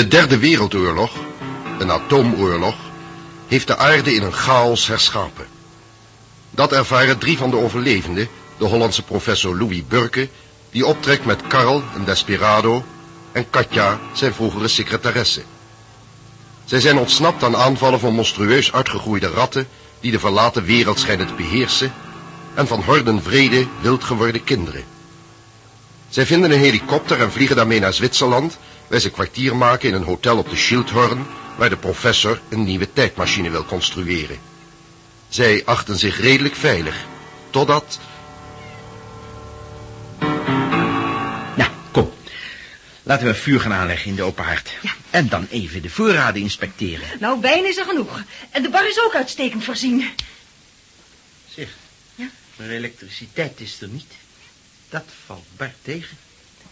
De derde wereldoorlog, een atoomoorlog, heeft de aarde in een chaos herschapen. Dat ervaren drie van de overlevenden, de Hollandse professor Louis Burke, die optrekt met Karl, een desperado, en Katja, zijn vroegere secretaresse. Zij zijn ontsnapt aan aanvallen van monstrueus uitgegroeide ratten, die de verlaten wereld schijnen te beheersen, en van horden vrede, wild geworden kinderen. Zij vinden een helikopter en vliegen daarmee naar Zwitserland, waar ze kwartier maken in een hotel op de Schildhorn, waar de professor een nieuwe tijdmachine wil construeren. Zij achten zich redelijk veilig, totdat... Nou, kom. Laten we vuur gaan aanleggen in de open haard. Ja. En dan even de voorraden inspecteren. Nou, wijn is er genoeg. En de bar is ook uitstekend voorzien. Zeg, Ja? maar elektriciteit is er niet. Dat valt Bart tegen.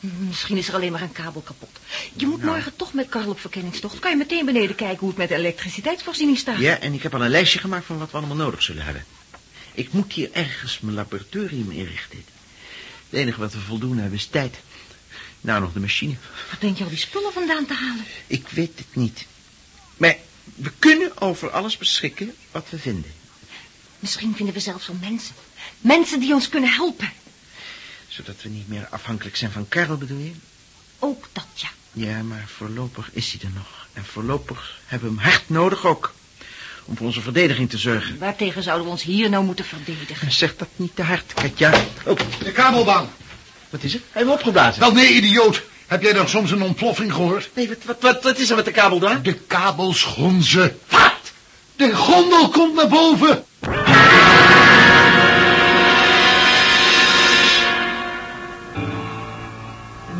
Misschien is er alleen maar een kabel kapot. Je moet Nou. morgen toch met Karl op verkenningstocht. Kan je meteen beneden kijken hoe het met de elektriciteitsvoorziening staat? Ja, en ik heb al een lijstje gemaakt van wat we allemaal nodig zullen hebben. Ik moet hier ergens mijn laboratorium inrichten. Het enige wat we voldoende hebben is tijd. Nou, nog de machine. Waar denk je al die spullen vandaan te halen? Ik weet het niet. Maar we kunnen over alles beschikken wat we vinden. Misschien vinden we zelfs wel mensen. Mensen die ons kunnen helpen. Zodat we niet meer afhankelijk zijn van Karel, bedoel je? Ook dat, ja. Ja, maar voorlopig is hij er nog. En voorlopig hebben we hem hard nodig ook. Om voor onze verdediging te zorgen. Waartegen zouden we ons hier nou moeten verdedigen? Zeg dat niet te hard, Katja. Oh, De kabelbaan. wat is het? Hij heeft hem opgeblazen. Wel nee, idioot. Heb jij dan soms een ontploffing gehoord? Nee, wat, wat, wat, wat is er met de kabel dan? De kabels gonzen. Wat? De gondel komt naar boven.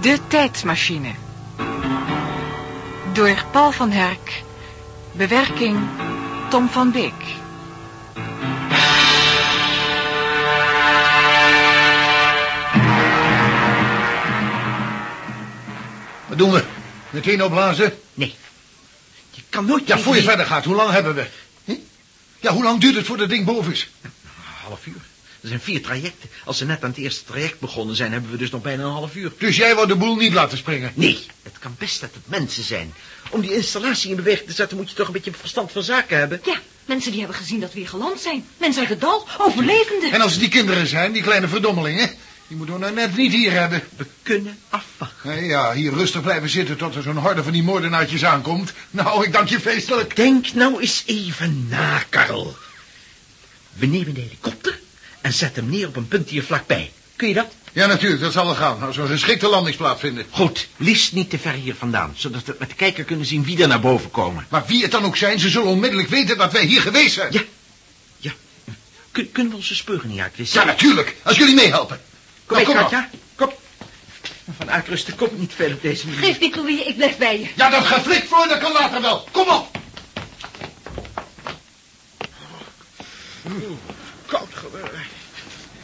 De tijdmachine. Door Paul van Herk. Bewerking Tom van Beek. Wat doen we? Meteen opblazen? Nee. Je kan nooit... Ja, voor je verder gaat, hoe lang hebben we? Hm? Ja, hoe lang duurt het voordat het ding boven is? Een half uur. Er zijn vier trajecten. Als ze net aan het eerste traject begonnen zijn, hebben we dus nog bijna een half uur. Dus jij wou de boel niet laten springen? Nee, het kan best dat het mensen zijn. Om die installatie in beweging te zetten moet je toch een beetje verstand van zaken hebben. Ja, mensen die hebben gezien dat we hier geland zijn. Mensen uit het dal, overlevenden. En als het die kinderen zijn, die kleine verdommelingen... die moeten we nou net niet hier hebben. We kunnen afwachten. Nee, ja, hier rustig blijven zitten tot er zo'n horde van die moordenaartjes aankomt. Nou, ik dank je feestelijk. Denk nou eens even na, Karel. We nemen de helikopter en zetten hem neer op een punt hier vlakbij. Kun je dat? Ja, natuurlijk, dat zal wel gaan. Als we een geschikte landingsplaats vinden. Goed, liefst niet te ver hier vandaan, zodat we met de kijker kunnen zien wie er naar boven komen. Maar wie het dan ook zijn, ze zullen onmiddellijk weten dat wij hier geweest zijn. Ja, ja. Kun- kunnen we onze speuren niet uitwissen? Ja, natuurlijk. Als jullie meehelpen. Kom Nou, mee, maar. Katja. Kom. Van uitrusten komt niet veel op deze manier. Geef niet, Louis, ik blijf bij je. Ja, dat geflikt voor, dat kan later wel. Kom op.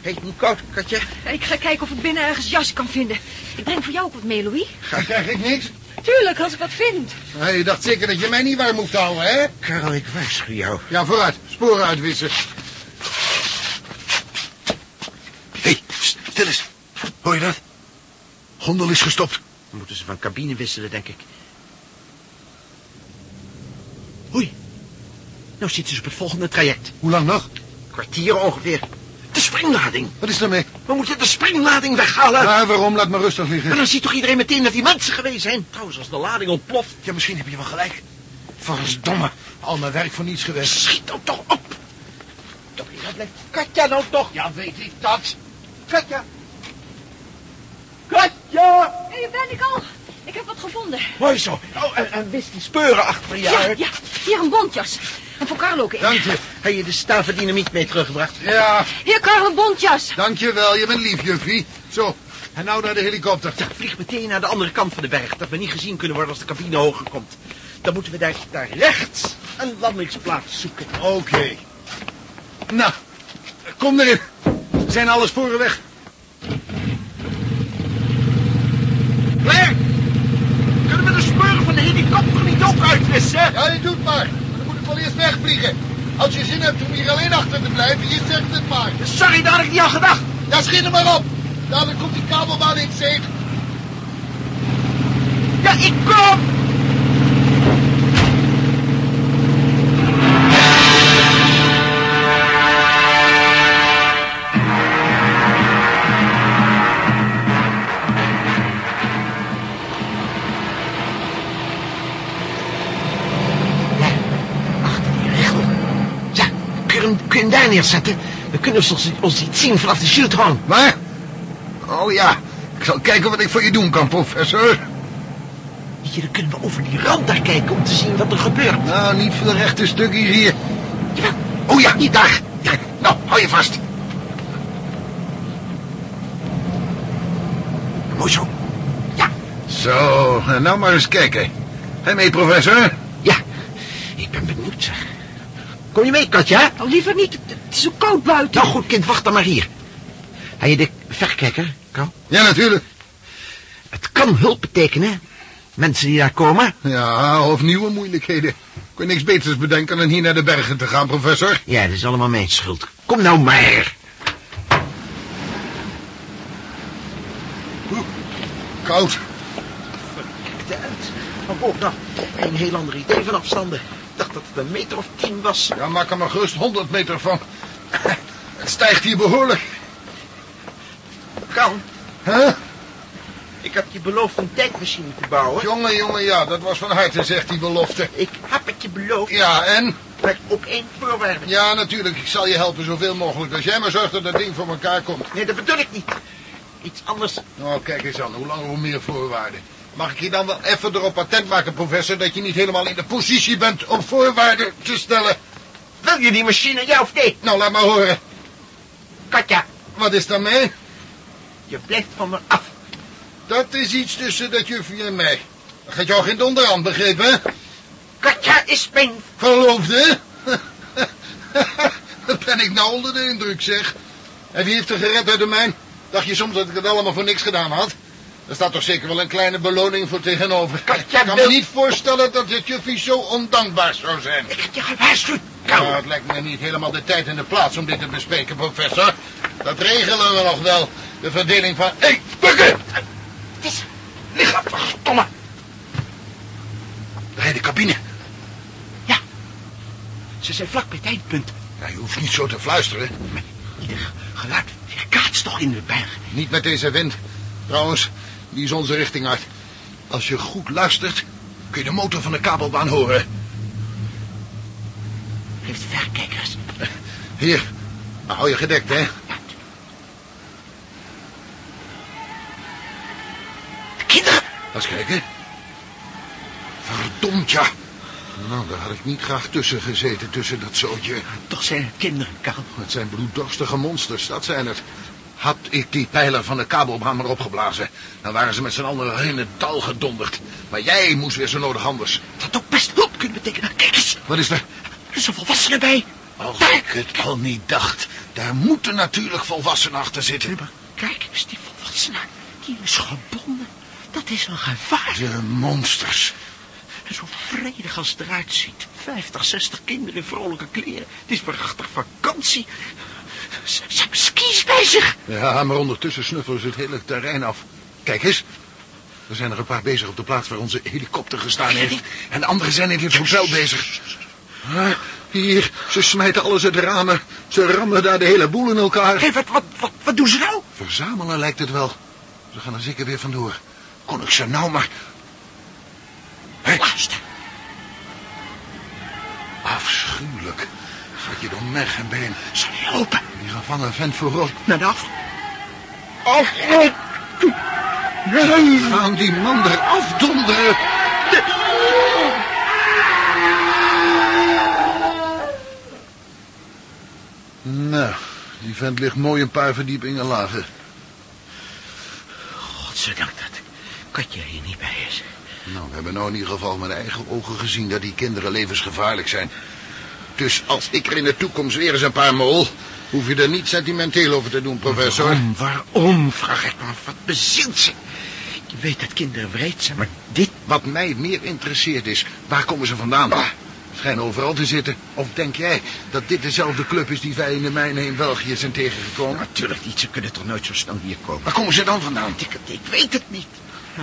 Heet niet koud, Katja? Ik ga kijken of ik binnen ergens jas kan vinden. Ik breng voor jou ook wat mee, Louis. Dan krijg ik niks. Tuurlijk, als ik wat vind. Nee, je dacht zeker dat je mij niet warm moest houden, hè? Karel, ik waarschuw jou. Ja, vooruit. Sporen uitwissen. Hé, hey, stil eens. Hoor je dat? Gondel is gestopt. Dan moeten ze van cabine wisselen, denk ik. Hoi. Nou zitten ze op het volgende traject. Hoe lang nog? Kwartier ongeveer. De springlading. Wat is ermee? We moeten de springlading weghalen. Nou, waarom? Laat me rustig Maar liggen. dan ziet toch iedereen meteen dat die mensen geweest zijn? Trouwens, als de lading ontploft. Ja, misschien heb je wel gelijk. Verdomme. Al mijn werk voor niets geweest. Schiet nou toch op. Toch, ja, blijft Katja nou toch? Ja, weet ik dat. Katja. Katja. Hier ben ik al. Ik heb wat gevonden. Mooi zo. Oh, en, en wist die speuren achter je Ja, uit. ja. Hier een bontjas. En voor Carlo ook een. Dank je. Heb je de staven dynamiet mee teruggebracht? Ja, Hier, Carlo, een bontjas. dank je wel. Je bent lief, juffie. Zo, en nou naar de helikopter. Ja, vlieg meteen naar de andere kant van de berg, dat we niet gezien kunnen worden als de cabine hoger komt. Dan moeten we daar, daar rechts een landingsplaats zoeken. Oké. Nou, kom erin. Zijn alle sporen weg? Claire, kunnen we de speuren van de helikopter niet ook uitwissen? Ja, je doet maar. Wegvliegen. Als je zin hebt om hier alleen achter te blijven, je zegt het maar. Sorry, daar had ik niet aan gedacht. Ja, schiet er maar op. Dadelijk komt die kabelbaan in zee. Ja, ik kom. Kun hem daar neerzetten? Dan kunnen ze ons, ons niet zien vanaf de shieldhorn. Waar? Oh ja, ik zal kijken wat ik voor je doen kan, professor. Weet je, dan kunnen we over die rand daar kijken om te zien wat er gebeurt. Nou, niet veel rechte stukjes hier. Oh ja, niet daar. Ja, nou, hou je vast. Mooi zo. Ja, Zo, nou maar eens kijken. Hé, mee, professor? ja. Ik ben benieuwd, zeg. Kom je mee, Katja? Oh, liever niet. Het is zo koud buiten. Nou goed, kind, wacht dan maar hier. Heb je de verrekijker, Kou? Ja, natuurlijk. Het kan hulp betekenen, mensen die daar komen. Ja, of nieuwe moeilijkheden. Kun je niks beters bedenken dan hier naar de bergen te gaan, professor? Ja, dat is allemaal mijn schuld. Kom nou maar. Koud. Kijk uit. Maar boven nou, een heel ander idee van afstanden. Ik dacht dat het een meter of tien was. Ja, maak er maar gerust 100 meter van. Het stijgt hier behoorlijk. Kan. Huh? Ik heb je beloofd een tijdmachine te bouwen. Jongen, jongen, ja, dat was van harte, zegt die belofte. Ik heb het je beloofd. Ja, en? Maar op één voorwaarde. Ja, natuurlijk, ik zal je helpen zoveel mogelijk. Als jij maar zorgt dat dat ding voor elkaar komt. Nee, dat bedoel ik niet. Iets anders. Nou, kijk eens aan, hoe langer hoe meer voorwaarden. Mag ik je dan wel even erop patent maken, professor, dat je niet helemaal in de positie bent om voorwaarden te stellen? Wil je die machine, ja of nee? Nou, laat maar horen. Katja, Wat is daarmee? je blijft van me af. Dat is iets tussen dat juffie en mij. Dat gaat jou geen donder aan, begrepen, hè? Katja is mijn... Verloofde? Dat ben ik nou onder de indruk, zeg. En wie heeft er gered uit de mijn? Dacht je soms dat ik het allemaal voor niks gedaan had? Er staat toch zeker wel een kleine beloning voor tegenover. Katja ik kan wil- me niet voorstellen dat het juffie zo ondankbaar zou zijn. Ik heb je gewaarschuwd, Nou, het lijkt me niet helemaal de tijd en de plaats om dit te bespreken, professor. Dat regelen we nog wel. De verdeling van... Hé, hey, bukken! Het is... Lig af, verdomme. Bij de cabine. Ja. Ze zijn vlak bij het eindpunt. Ja, je hoeft niet zo te fluisteren. Maar ieder geluid weerkaatst toch in de berg. Niet met deze wind. Trouwens, die is onze richting uit. Als je goed luistert, kun je de motor van de kabelbaan horen. Heeft verkijkers. Hier, nou, hou je gedekt, hè? Kinderen. Laat eens kijken. Verdomd, ja. Nou, daar had ik niet graag tussen gezeten, tussen dat zootje. Toch zijn het kinderen, Karl. Het zijn bloeddorstige monsters, dat zijn het. Had ik die pijler van de kabelbaan maar opgeblazen... dan waren ze met z'n allen in het dal gedonderd. Maar jij moest weer zo nodig anders. Dat had ook best hulp kunnen betekenen. Kijk eens, Wat is er? er is een volwassene bij. Als Daar. ik het al niet dacht. Daar moeten natuurlijk volwassenen achter zitten. Maar kijk eens, die volwassene. Die is gebonden. Dat is een gevaar. De monsters. En zo vredig als het eruit ziet. 50, 60 kinderen in vrolijke kleren. Het is prachtig vakantie. Ze ze zich. Ja, maar ondertussen snuffelen ze het hele terrein af. Kijk eens. Er zijn er een paar bezig op de plaats waar onze helikopter gestaan heeft. En de anderen zijn in dit hotel bezig. Ah, hier, ze smijten alles uit de ramen. Ze rammen daar de hele boel in elkaar. Hé, wat, wat, wat, wat doen ze nou? Verzamelen lijkt het wel. Ze gaan er zeker weer vandoor. Kon ik ze nou maar... Hé, Luister. afschuwelijk. Gaat je door merg en been. Ze lopen Die gevangen vent voorop. naar de af. Gaan die man er afdonderen. Nou, die vent ligt mooi een paar verdiepingen lager. Godzijdank dat Katja hier niet bij is. Nou, we hebben nou in ieder geval met eigen ogen gezien dat die kinderen levensgevaarlijk zijn. Dus als ik er in de toekomst weer eens een paar mol, hoef je er niet sentimenteel over te doen, professor. Waarom, waarom, vraag ik me af. Wat bezielt ze? Je weet dat kinderen wreed zijn, maar dit... Wat mij meer interesseert is, waar komen ze vandaan? Schijnen overal te zitten. Of denk jij dat dit dezelfde club is die wij in de mijnen in België zijn tegengekomen? Natuurlijk niet, ze kunnen toch nooit zo snel hier komen. Waar komen ze dan vandaan? Ik, ik weet het niet. Hm.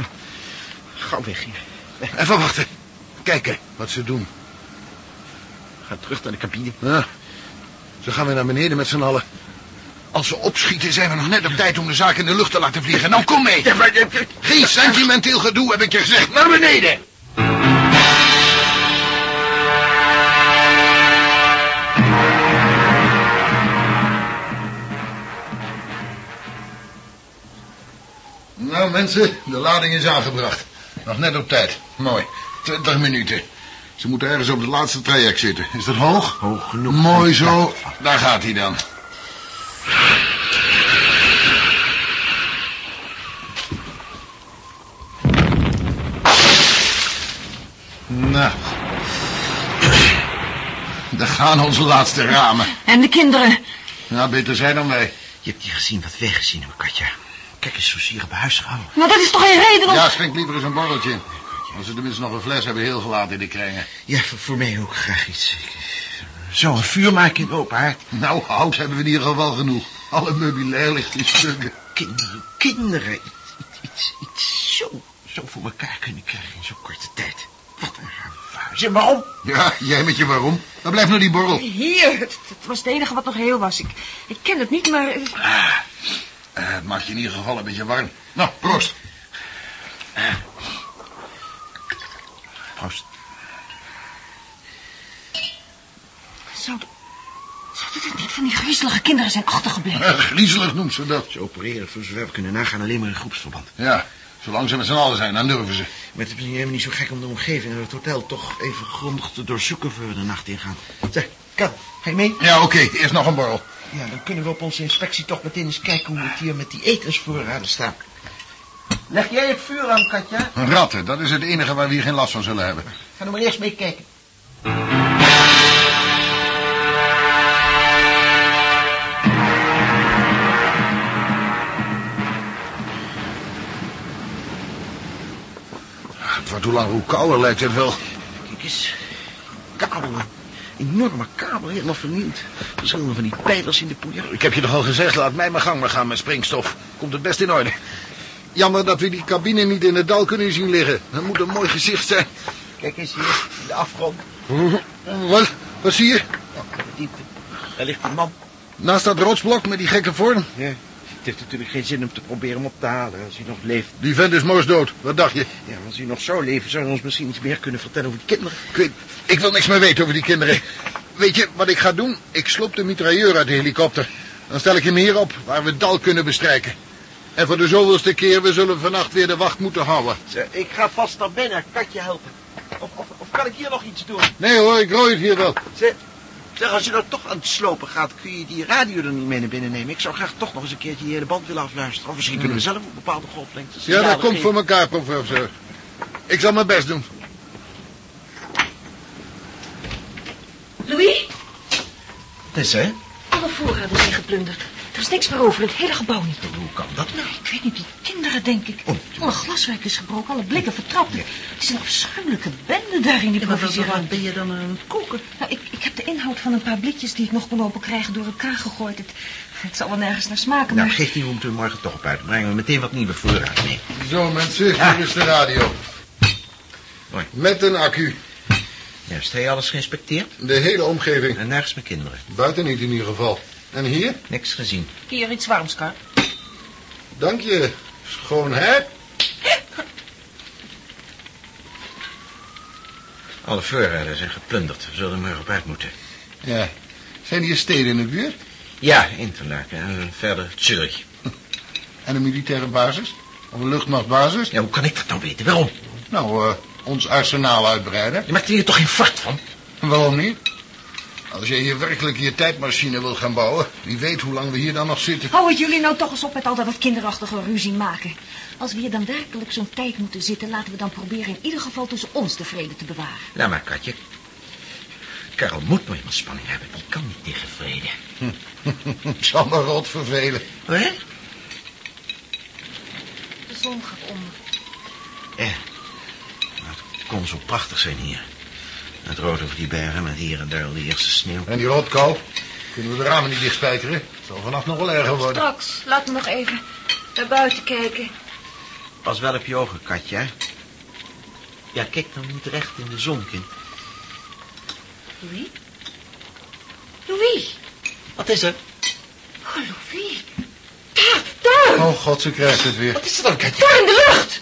Gauw weg hier. Weg. Even wachten. Kijken wat ze doen. Ga terug naar de cabine. Ja. Gaan we naar beneden met z'n allen. Als ze opschieten zijn we nog net op tijd om de zaak in de lucht te laten vliegen. Nou, kom mee. Geen sentimenteel gedoe, heb ik je gezegd. Naar beneden. Nou, mensen, de lading is aangebracht. Nog net op tijd. Mooi. 20 minuten. Ze moeten ergens op het laatste traject zitten. Is dat hoog? Hoog genoeg. Mooi zo. Daar gaat hij dan. Nou. Daar gaan onze laatste ramen. En de kinderen. Ja, beter zijn dan wij. Je hebt hier gezien wat wij gezien hebben, Katja. Kijk eens, zo zie je bij huis gehouden. Maar dat is toch geen reden om... Ja, schenk liever eens een borreltje. Als ze tenminste nog een fles hebben heel gelaten in de kringen. Ja, voor, voor mij ook graag iets. Zo, een vuur maken in open haard. Nou, hout hebben we in ieder geval genoeg. Alle meubilair ligt in stukken. Kinderen, kinderen. Iets, iets, zo, zo voor elkaar kunnen krijgen in zo'n korte tijd. Wat een ravage. Waarom? Ja, jij met je waarom? Waar blijft nou die borrel? Hier, het, het was het enige wat nog heel was. Ik, ik ken het niet, maar... eh, Eh, het maakt je in ieder geval een beetje warm. Nou, proost. Proost. Zou, zou dit niet van die griezelige kinderen zijn achtergebleven? Eh, griezelig noemt ze dat. Ze opereren voor zover we kunnen nagaan alleen maar in groepsverband. Ja, zolang ze met z'n allen zijn, dan durven ze. Maar het is helemaal niet zo gek om de omgeving en het hotel toch even grondig te doorzoeken voor we de nacht ingaan. Zeg, Kan, ga je mee? Ja, oké, eerst nog een borrel. Ja, dan kunnen we op onze inspectie toch meteen eens kijken hoe het hier met die etensvoorraden staat. Leg jij het vuur aan, Katja? Ratten, dat is het enige waar we hier geen last van zullen hebben. Ga nou maar eerst meekijken. Het wordt hoe lang hoe kouder lijkt het wel. Kijk eens. Kabelen. Enorme kabel, helemaal vernield. Verschillende van die pijlers in de poeier. Ik heb je toch al gezegd, laat mij maar gang maar gaan met springstof. Komt het best in orde. Jammer dat we die cabine niet in het dal kunnen zien liggen. Dat moet een mooi gezicht zijn. Kijk eens hier, in de afgrond. Wat, wat zie je? De diepte. Daar ligt een man. Naast dat rotsblok met die gekke vorm. Ja. Het heeft natuurlijk geen zin om te proberen hem op te halen als hij nog leeft. Die vent is morsdood. Wat dacht je? Ja, als hij nog zou leven, zou hij ons misschien iets meer kunnen vertellen over die kinderen. Ik, weet, ik wil niks meer weten over die kinderen. Weet je wat ik ga doen? Ik sloop de mitrailleur uit de helikopter. Dan stel ik hem hier op, waar we het dal kunnen bestrijken. En voor de zoveelste keer, we zullen vannacht weer de wacht moeten houden. Ik ga vast naar binnen. Kan je helpen? Of, of, of kan ik hier nog iets doen? Nee hoor, ik rooi het hier wel. Zeg, zeg, als je nou toch aan het slopen gaat, kun je die radio er niet mee naar binnen nemen. Ik zou graag toch nog eens een keertje die hele band willen afluisteren. Of misschien kunnen we zelf op bepaalde golflengtes... Ja, dat komt geven. voor elkaar, professor. Ik zal mijn best doen. Louis, Het is, hè? alle voorraden zijn geplunderd. Er is niks meer over, het hele gebouw niet. Hoe kan dat nou? Ik weet niet, die kinderen, denk ik. Oh, Alle glaswerk is gebroken, alle blikken vertrapt. Het is een afschuwelijke bende daar in die provisieruimte. ben je dan aan het koken? Nou, ik, ik heb de inhoud van een paar blikjes die ik nog kon openkrijgen door elkaar gegooid. Het, het zal wel nergens naar smaken, Nou, maar... geef niet, we moeten er morgen toch op uit. Brengen we meteen wat nieuwe voorraad mee. Zo mensen, hier is de radio. Mooi. Met een accu. Juist, heb je alles geïnspecteerd? De hele omgeving. En nergens met kinderen. Buiten niet in ieder geval. En hier? Niks gezien. Hier, iets warms, Kar. Dank je, schoonheid. Alle voorraden zijn geplunderd. We zullen er maar op uit moeten. Ja. Zijn hier steden in de buurt? Ja, Interlaken en verder Zurich. En een militaire basis? Of een luchtmachtbasis? Ja, hoe kan ik dat nou weten? Waarom? Nou, eh, ons arsenaal uitbreiden. Je maakt er hier toch geen fart van? Waarom niet? Als je hier werkelijk je tijdmachine wil gaan bouwen, wie weet hoe lang we hier dan nog zitten. Hou het jullie nou toch eens op met al dat kinderachtige ruzie maken. Als we hier dan werkelijk zo'n tijd moeten zitten... laten we dan proberen in ieder geval tussen ons de vrede te bewaren. Laat maar, Katje. Karel moet nooit meer spanning hebben. Die kan niet tegen vrede. Het zal me rot vervelen. Hè? De zon gaat onder. Ja. Nou, het kon zo prachtig zijn hier. Het rood over die bergen met hier en daar al de eerste sneeuw. En die rotkou? Kunnen we de ramen niet dichtspijkeren? Het zal vanaf nog wel erger worden. Straks, laat me nog even naar buiten kijken. Pas wel op je ogen, Katja. hè? Ja, kijk dan niet recht in de zon, kind. Louis? Louis? Wat is er? Oh, Louis. Daar, daar! Oh god, ze krijgt het weer. Wat is er dan, Katja? Daar in de lucht!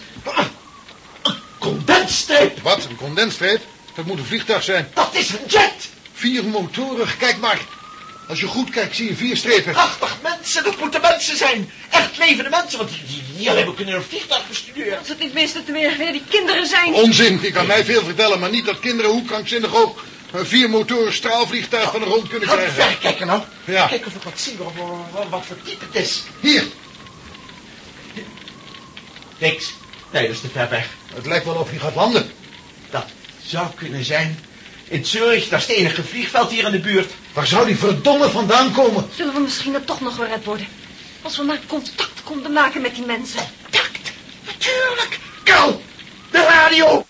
Condensstreep! Wat, een condensstreep? Dat moet een vliegtuig zijn. Dat is een jet! Vier motoren, kijk maar. Als je goed kijkt, zie je vier strepen. Prachtig mensen, dat moeten mensen zijn. Echt levende mensen, want die, die, Hier heb ik in een vliegtuig gestudeerd. Als het niet minstens weer, weer die kinderen zijn. Onzin, je kan mij veel vertellen, maar niet dat kinderen hoe krankzinnig ook een viermotoren straalvliegtuig van de grond kunnen Ga krijgen. ver kijken nou. Ja. Kijk of ik wat zie, wat, wat, wat voor type het is. Hier, Niks. Nee, dat is te ver weg. het lijkt wel of hij gaat landen. Dat zou kunnen zijn. In Zurich, dat is het enige vliegveld hier in de buurt. Waar zou die verdomme vandaan komen? Zullen we misschien er toch nog gered worden? Als we maar contact konden maken met die mensen. Contact, natuurlijk. Kou, de radio.